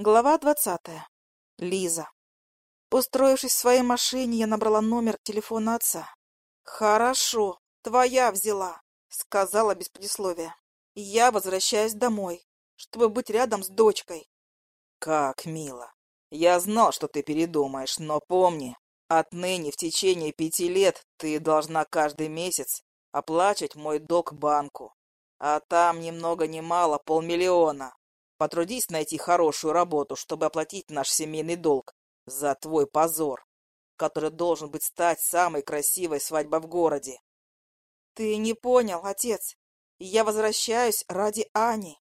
Глава двадцатая. Лиза. Устроившись в своей машине, я набрала номер телефона отца. «Хорошо, твоя взяла», — сказала без предисловия. «Я возвращаюсь домой, чтобы быть рядом с дочкой». «Как мило. Я знал, что ты передумаешь, но помни, отныне в течение пяти лет ты должна каждый месяц оплачивать мой долг банку. А там ни много ни мало полмиллиона. Потрудись найти хорошую работу, чтобы оплатить наш семейный долг за твой позор, который должен быть стать самой красивой свадьбой в городе. Ты не понял, отец. Я возвращаюсь ради Ани.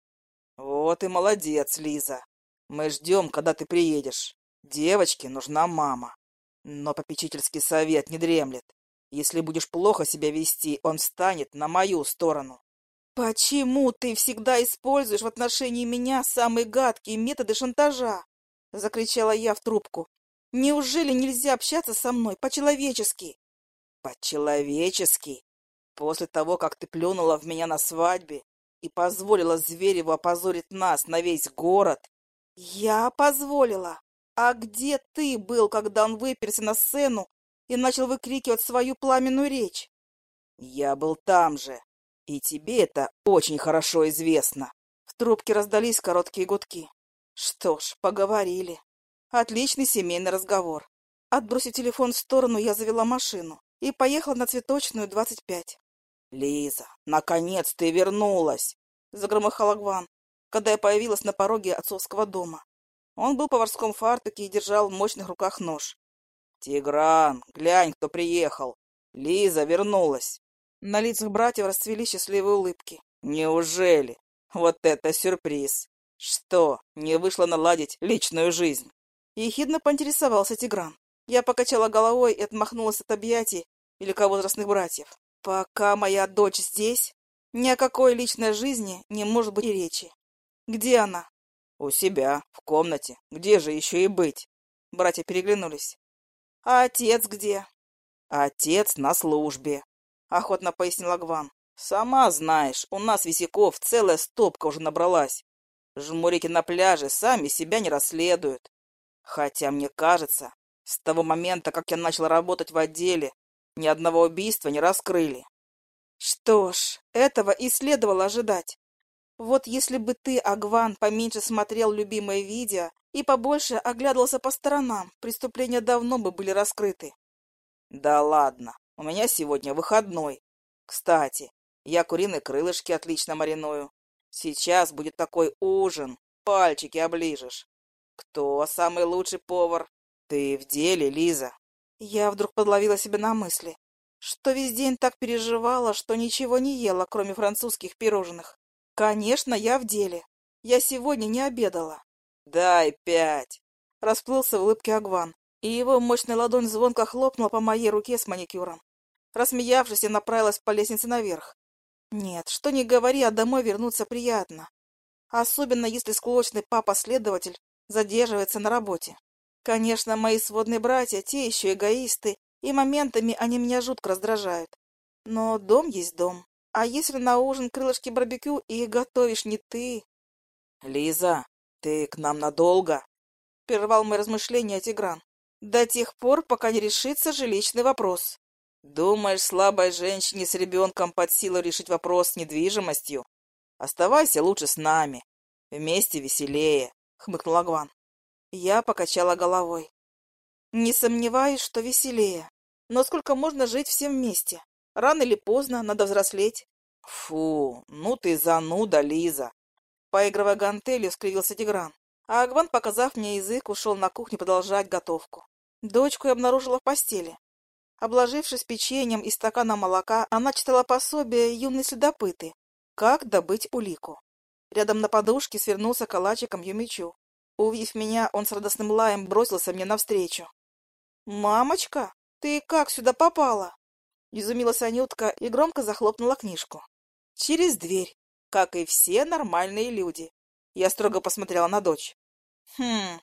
Вот и молодец, Лиза. Мы ждем, когда ты приедешь. Девочке нужна мама. Но попечительский совет не дремлет. Если будешь плохо себя вести, он встанет на мою сторону. «Почему ты всегда используешь в отношении меня самые гадкие методы шантажа?» — закричала я в трубку. «Неужели нельзя общаться со мной по-человечески?» «По-человечески? После того, как ты плюнула в меня на свадьбе и позволила Звереву опозорить нас на весь город?» «Я позволила. А где ты был, когда он выперся на сцену и начал выкрикивать свою пламенную речь?» «Я был там же, и тебе это очень хорошо известно. В трубке раздались короткие гудки. Что ж, поговорили. Отличный семейный разговор. Отбросив телефон в сторону, я завела машину и поехала на Цветочную, 25. «Лиза, наконец ты вернулась!» — загромыхал Агван, когда я появилась на пороге отцовского дома. Он был в поварском фартуке и держал в мощных руках нож. «Тигран, глянь, кто приехал! Лиза вернулась!» На лицах братьев расцвели счастливые улыбки. «Неужели? Вот это сюрприз! Что, не вышло наладить личную жизнь?» Ехидно поинтересовался Тигран. Я покачала головой и отмахнулась от объятий великовозрастных братьев. «Пока моя дочь здесь, ни о какой личной жизни не может быть и речи. Где она?» «У себя, в комнате. Где же еще и быть?» Братья переглянулись. «А отец где?» «Отец на службе. — охотно пояснила Гван. «Сама знаешь, у нас висяков целая стопка уже набралась. Жмурики на пляже сами себя не расследуют. Хотя, мне кажется, с того момента, как я начал работать в отделе, ни одного убийства не раскрыли». «Что ж, этого и следовало ожидать. Вот если бы ты, Агван, поменьше смотрел любимые видео и побольше оглядывался по сторонам, преступления давно бы были раскрыты». «Да ладно, у меня сегодня выходной. Кстати, я куриные крылышки отлично мариную. Сейчас будет такой ужин, пальчики оближешь. Кто самый лучший повар? Ты в деле, Лиза? Я вдруг подловила себя на мысли, что весь день так переживала, что ничего не ела, кроме французских пирожных. Конечно, я в деле. Я сегодня не обедала. Дай пять. Расплылся в улыбке Агван, и его мощная ладонь звонко хлопнула по моей руке с маникюром. Рассмеявшись, я направилась по лестнице наверх. Нет, что не говори, а домой вернуться приятно. Особенно, если склочный папа-следователь задерживается на работе. Конечно, мои сводные братья, те еще эгоисты, и моментами они меня жутко раздражают. Но дом есть дом. А если на ужин крылышки барбекю и готовишь не ты? — Лиза, ты к нам надолго? — прервал мои размышления Тигран. — До тех пор, пока не решится жилищный вопрос. Думаешь, слабой женщине с ребенком под силу решить вопрос с недвижимостью? Оставайся лучше с нами. Вместе веселее, — хмыкнул Агван. Я покачала головой. Не сомневаюсь, что веселее. Но сколько можно жить всем вместе? Рано или поздно надо взрослеть. Фу, ну ты зануда, Лиза. Поигрывая гантелью, скривился Тигран. А Агван, показав мне язык, ушел на кухню продолжать готовку. Дочку я обнаружила в постели. Обложившись печеньем и стаканом молока, она читала пособие юной следопыты «Как добыть улику». Рядом на подушке свернулся калачиком Юмичу. Увидев меня, он с радостным лаем бросился мне навстречу. «Мамочка, ты как сюда попала?» Изумилась Анютка и громко захлопнула книжку. «Через дверь, как и все нормальные люди». Я строго посмотрела на дочь. «Хм,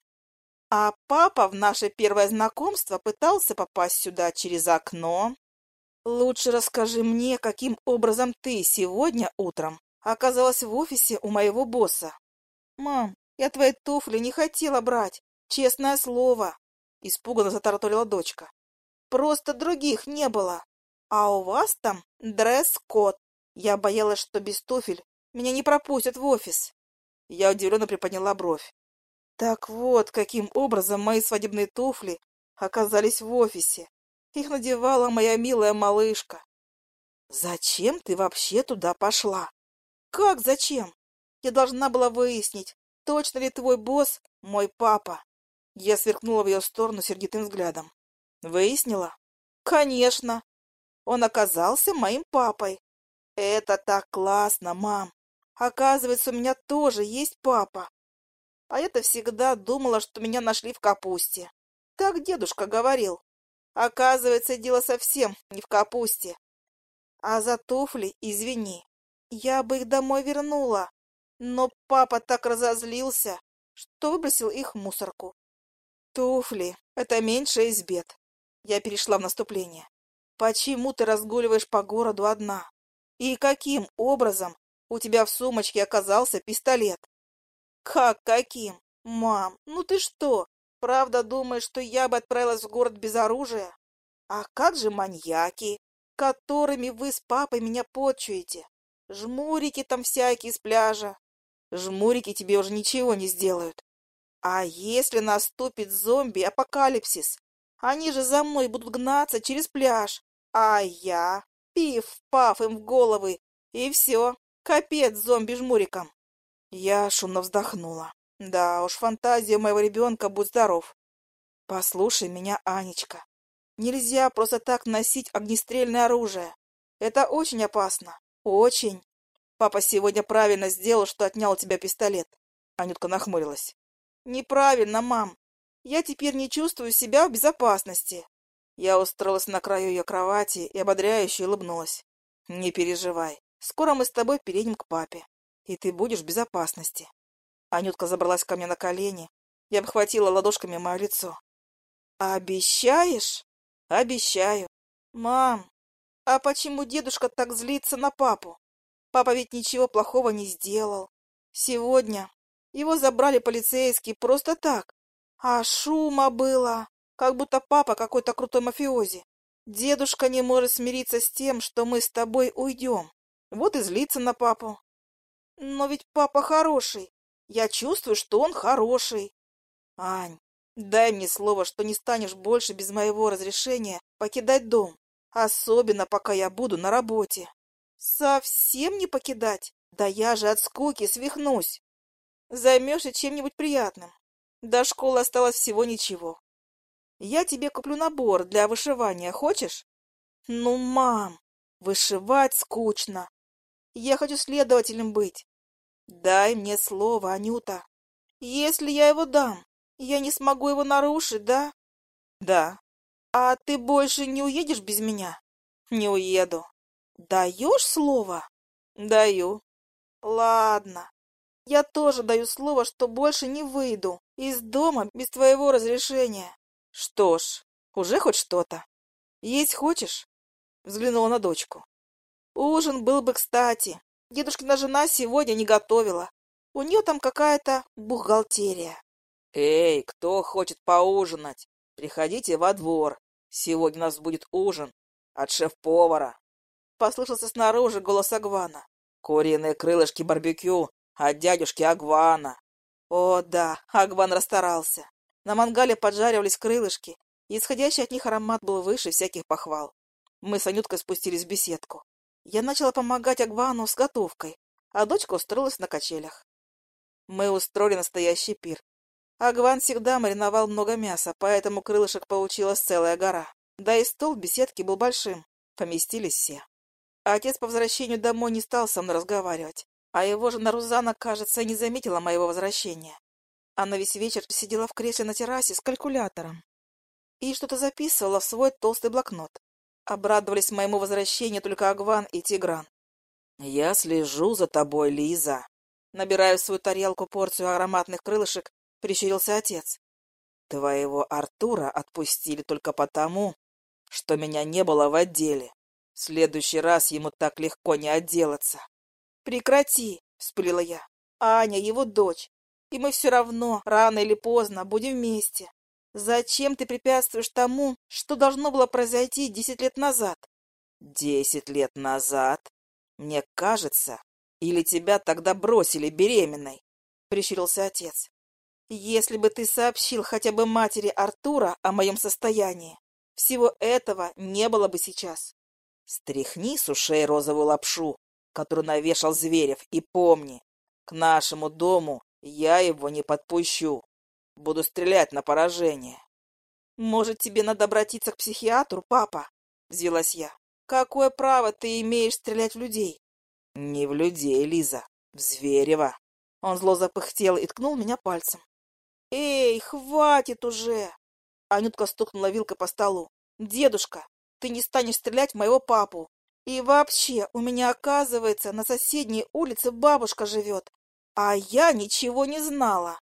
а папа в наше первое знакомство пытался попасть сюда через окно. Лучше расскажи мне, каким образом ты сегодня утром оказалась в офисе у моего босса. Мам, Я твои туфли не хотела брать, честное слово. Испуганно затараторила дочка. Просто других не было. А у вас там дресс-код. Я боялась, что без туфель меня не пропустят в офис. Я удивленно приподняла бровь. Так вот, каким образом мои свадебные туфли оказались в офисе. Их надевала моя милая малышка. Зачем ты вообще туда пошла? Как зачем? Я должна была выяснить, точно ли твой босс мой папа. Я сверкнула в ее сторону сердитым взглядом. Выяснила? Конечно. Он оказался моим папой. Это так классно, мам. Оказывается, у меня тоже есть папа. А я-то всегда думала, что меня нашли в капусте. Так дедушка говорил. Оказывается, дело совсем не в капусте. А за туфли, извини, я бы их домой вернула. Но папа так разозлился, что выбросил их в мусорку. Туфли — это меньше из бед. Я перешла в наступление. Почему ты разгуливаешь по городу одна? И каким образом у тебя в сумочке оказался пистолет? Как каким? Мам, ну ты что, правда думаешь, что я бы отправилась в город без оружия? А как же маньяки, которыми вы с папой меня почуете? Жмурики там всякие с пляжа. Жмурики тебе уже ничего не сделают. А если наступит зомби-апокалипсис? Они же за мной будут гнаться через пляж. А я, пив-паф им в головы, и все, капец зомби-жмурикам. Я шумно вздохнула. Да уж, фантазия моего ребенка, будь здоров. Послушай меня, Анечка. Нельзя просто так носить огнестрельное оружие. Это очень опасно. Очень. Папа сегодня правильно сделал, что отнял у тебя пистолет. Анютка нахмурилась. Неправильно, мам. Я теперь не чувствую себя в безопасности. Я устроилась на краю ее кровати и ободряюще улыбнулась. Не переживай. Скоро мы с тобой переедем к папе, и ты будешь в безопасности. Анютка забралась ко мне на колени и обхватила ладошками мое лицо. «Обещаешь?» «Обещаю». «Мам, а почему дедушка так злится на папу? Папа ведь ничего плохого не сделал. Сегодня его забрали полицейские просто так. А шума было, как будто папа какой-то крутой мафиози. Дедушка не может смириться с тем, что мы с тобой уйдем. Вот и злится на папу. Но ведь папа хороший. Я чувствую, что он хороший. Ань, дай мне слово, что не станешь больше без моего разрешения покидать дом. Особенно, пока я буду на работе. Совсем не покидать? Да я же от скуки свихнусь. Займешься чем-нибудь приятным. До школы осталось всего ничего. Я тебе куплю набор для вышивания, хочешь? Ну, мам, вышивать скучно. Я хочу следователем быть. Дай мне слово, Анюта. Если я его дам, я не смогу его нарушить, да? Да. А ты больше не уедешь без меня? Не уеду. Даешь слово? Даю. Ладно. Я тоже даю слово, что больше не выйду из дома без твоего разрешения. Что ж, уже хоть что-то. Есть хочешь? Взглянула на дочку. Ужин был бы кстати. Дедушкина жена сегодня не готовила. У нее там какая-то бухгалтерия. Эй, кто хочет поужинать? Приходите во двор. Сегодня у нас будет ужин от шеф-повара. Послышался снаружи голос Агвана. Куриные крылышки барбекю от дядюшки Агвана. О, да, Агван расстарался. На мангале поджаривались крылышки, и исходящий от них аромат был выше всяких похвал. Мы с Анюткой спустились в беседку. Я начала помогать Агвану с готовкой, а дочка устроилась на качелях. Мы устроили настоящий пир. Агван всегда мариновал много мяса, поэтому крылышек получилась целая гора. Да и стол в беседке был большим. Поместились все. Отец по возвращению домой не стал со мной разговаривать, а его жена Рузана, кажется, не заметила моего возвращения. Она весь вечер сидела в кресле на террасе с калькулятором и что-то записывала в свой толстый блокнот. Обрадовались моему возвращению только Агван и Тигран. «Я слежу за тобой, Лиза!» Набирая в свою тарелку порцию ароматных крылышек, прищурился отец. Твоего Артура отпустили только потому, что меня не было в отделе. В следующий раз ему так легко не отделаться. Прекрати, вспылила я. Аня, его дочь. И мы все равно, рано или поздно, будем вместе. Зачем ты препятствуешь тому, что должно было произойти десять лет назад? Десять лет назад? Мне кажется, или тебя тогда бросили беременной? Прищурился отец. Если бы ты сообщил хотя бы матери Артура о моем состоянии, всего этого не было бы сейчас. Стряхни с ушей розовую лапшу, которую навешал Зверев, и помни, к нашему дому я его не подпущу. Буду стрелять на поражение. Может, тебе надо обратиться к психиатру, папа? Взвелась я. Какое право ты имеешь стрелять в людей? Не в людей, Лиза, в Зверева. Он зло запыхтел и ткнул меня пальцем. Эй, хватит уже! Анютка стукнула вилкой по столу. Дедушка, ты не станешь стрелять в моего папу. И вообще, у меня, оказывается, на соседней улице бабушка живет, а я ничего не знала.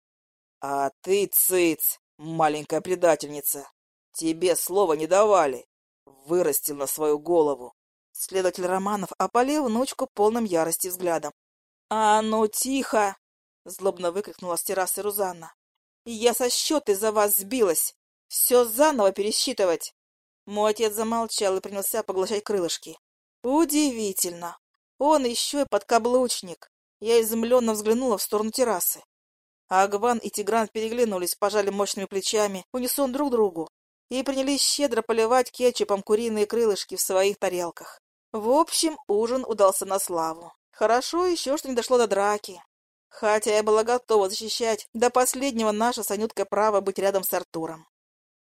А ты, цыц, маленькая предательница, тебе слова не давали. Вырастил на свою голову. Следователь Романов опалил внучку полным ярости взглядом. «А ну, тихо!» — злобно выкрикнула с террасы Рузанна. «Я со счета из-за вас сбилась. Все заново пересчитывать!» Мой отец замолчал и принялся поглощать крылышки. Удивительно. Он еще и подкаблучник. Я изумленно взглянула в сторону террасы. Агван и Тигран переглянулись, пожали мощными плечами, унисон друг другу, и принялись щедро поливать кетчупом куриные крылышки в своих тарелках. В общем, ужин удался на славу. Хорошо еще, что не дошло до драки. Хотя я была готова защищать до последнего наше с Анюткой право быть рядом с Артуром.